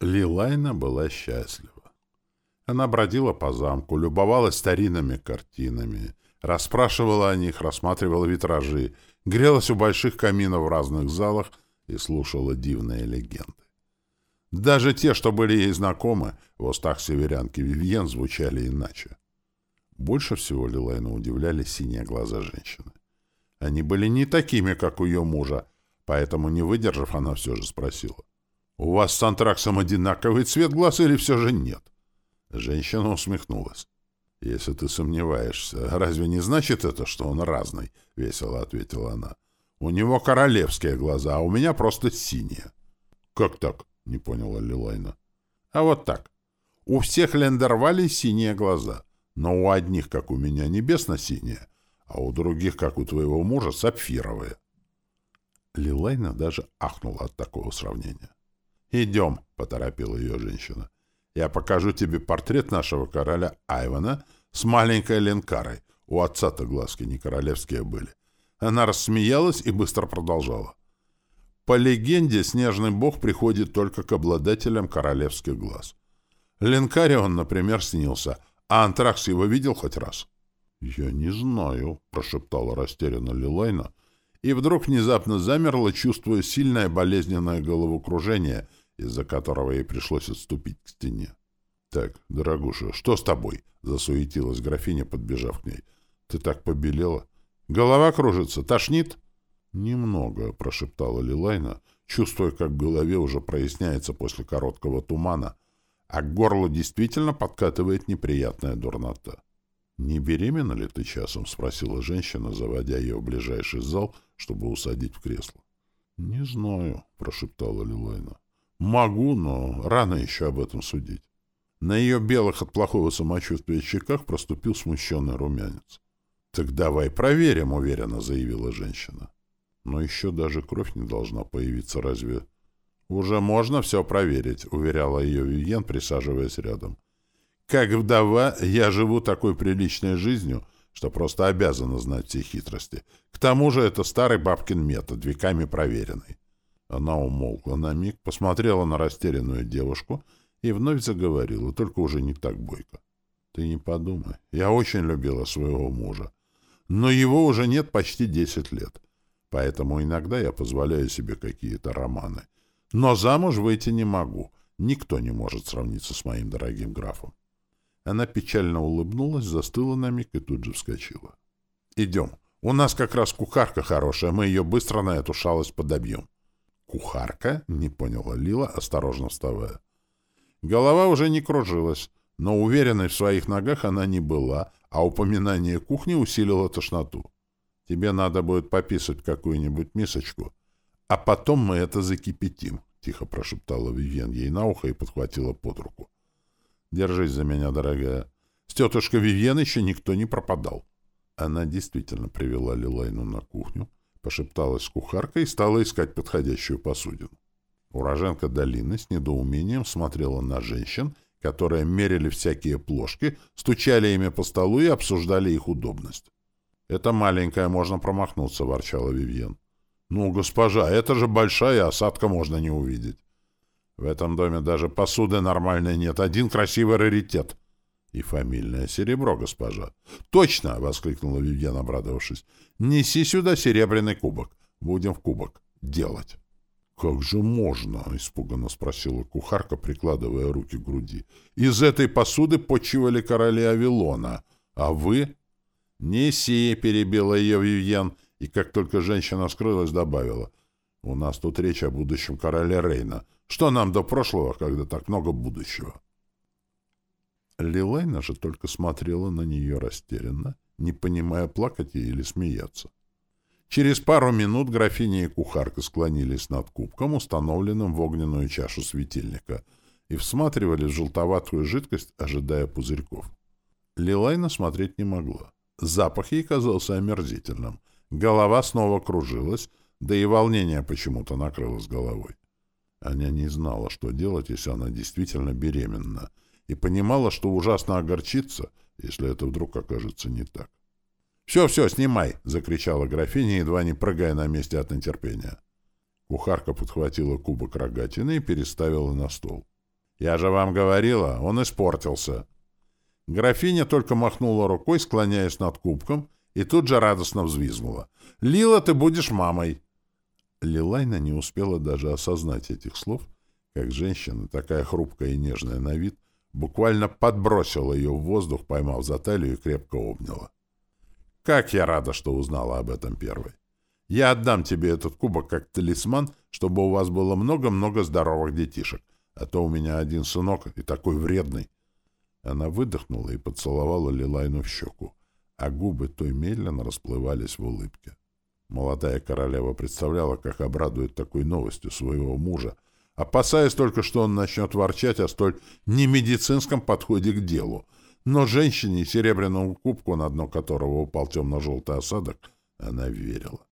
Лилайна была счастлива. Она бродила по замку, любовалась старинными картинами, расспрашивала о них, рассматривала витражи, грелась у больших каминов в разных залах и слушала дивные легенды. Даже те, что были ей знакомы, в устах северянки Вивьен звучали иначе. Больше всего Лилайна удивляли синие глаза женщины. Они были не такими, как у ее мужа, поэтому, не выдержав, она все же спросила. «У вас с антраксом одинаковый цвет глаз или все же нет?» Женщина усмехнулась. «Если ты сомневаешься, разве не значит это, что он разный?» — весело ответила она. «У него королевские глаза, а у меня просто синие». «Как так?» — не поняла Лилайна. «А вот так. У всех лендервалей синие глаза, но у одних, как у меня, небесно-синие, а у других, как у твоего мужа, сапфировые». Лилайна даже ахнула от такого сравнения. «Идем», — поторопила ее женщина. «Я покажу тебе портрет нашего короля Айвана с маленькой Ленкарой. У отца-то глазки не королевские были». Она рассмеялась и быстро продолжала. По легенде, снежный бог приходит только к обладателям королевских глаз. Ленкаре он, например, снился, а Антракс его видел хоть раз? — Я не знаю, — прошептала растерянно Лилайна, и вдруг внезапно замерла, чувствуя сильное болезненное головокружение, из-за которого ей пришлось отступить к стене. — Так, дорогуша, что с тобой? — засуетилась графиня, подбежав к ней. — Ты так побелела. Голова кружится, тошнит? — Немного, — прошептала Лилайна, чувствуя, как в голове уже проясняется после короткого тумана, а к горлу действительно подкатывает неприятная дурнота. — Не беременна ли ты часом? — спросила женщина, заводя ее в ближайший зал, чтобы усадить в кресло. — Не знаю, — прошептала Лилайна. — Могу, но рано еще об этом судить. На ее белых от плохого самочувствия щеках проступил смущенный румянец. — Так давай проверим, — уверенно заявила женщина. — Но еще даже кровь не должна появиться, разве... — Уже можно все проверить, — уверяла ее Вивьен, присаживаясь рядом. — Как вдова я живу такой приличной жизнью, что просто обязана знать все хитрости. К тому же это старый бабкин метод, веками проверенный. Она умолкла на миг, посмотрела на растерянную девушку и вновь заговорила, только уже не так бойко. — Ты не подумай, я очень любила своего мужа, но его уже нет почти десять лет, поэтому иногда я позволяю себе какие-то романы — но замуж выйти не могу. Никто не может сравниться с моим дорогим графом. Она печально улыбнулась, застыла на миг и тут же вскочила. «Идем. У нас как раз кухарка хорошая, мы ее быстро на эту шалость подобьем». «Кухарка?» — не поняла Лила, осторожно вставая. Голова уже не кружилась, но уверенной в своих ногах она не была, а упоминание кухни усилило тошноту. «Тебе надо будет пописать какую-нибудь мисочку, а потом мы это закипятим», — тихо прошептала Вивьен ей на ухо и подхватила под руку. «Держись за меня, дорогая. С тетушкой Вивьен еще никто не пропадал». Она действительно привела Лилайну на кухню, пошепталась с кухаркой и стала искать подходящую посудину. Уроженка долины с недоумением смотрела на женщин, которые мерили всякие плошки, стучали ими по столу и обсуждали их удобность. «Это маленькая, можно промахнуться», — ворчала Вивьен. «Ну, госпожа, это же большая, осадка можно не увидеть. В этом доме даже посуды нормальной нет, один красивый раритет. И фамильное серебро, госпожа». «Точно!» — воскликнула Вивьен, обрадовавшись. «Неси сюда серебряный кубок. Будем в кубок делать». «Как же можно?» — испуганно спросила кухарка, прикладывая руки к груди. «Из этой посуды почивали короли Авилона. А вы?» «Неси!» — перебила ее Вивьен и как только женщина скрылась, добавила. «У нас тут речь о будущем короле Рейна. Что нам до прошлого, когда так много будущего?» Лилайна же только смотрела на нее растерянно, не понимая, плакать ей или смеяться. Через пару минут графиня и кухарка склонились над кубком, установленным в огненную чашу светильника, и всматривали в желтоватую жидкость, ожидая пузырьков. Лилайна смотреть не могла. Запах ей казался омерзительным — Голова снова кружилась, да и волнение почему-то накрылось головой. Аня не знала, что делать, если она действительно беременна, и понимала, что ужасно огорчится, если это вдруг окажется не так. «Все, все, снимай!» — закричала графиня, едва не прыгая на месте от нетерпения. Кухарка подхватила кубок рогатины и переставила на стол. Я же вам говорила, он испортился. Графиня только махнула рукой, склоняясь над кубком, и тут же радостно взвизгнула. «Лила, ты будешь мамой!» Лилайна не успела даже осознать этих слов, как женщина, такая хрупкая и нежная на вид, буквально подбросила ее в воздух, поймав за талию и крепко обняла. «Как я рада, что узнала об этом первой! Я отдам тебе этот кубок как талисман, чтобы у вас было много-много здоровых детишек, а то у меня один сынок и такой вредный!» Она выдохнула и поцеловала Лилайну в щеку, а губы той медленно расплывались в улыбке. Молодая королева представляла, как обрадует такой новостью своего мужа, опасаясь только, что он начнет ворчать о столь немедицинском подходе к делу. Но женщине, серебряному кубку, на дно которого упал темно-желтый осадок, она верила.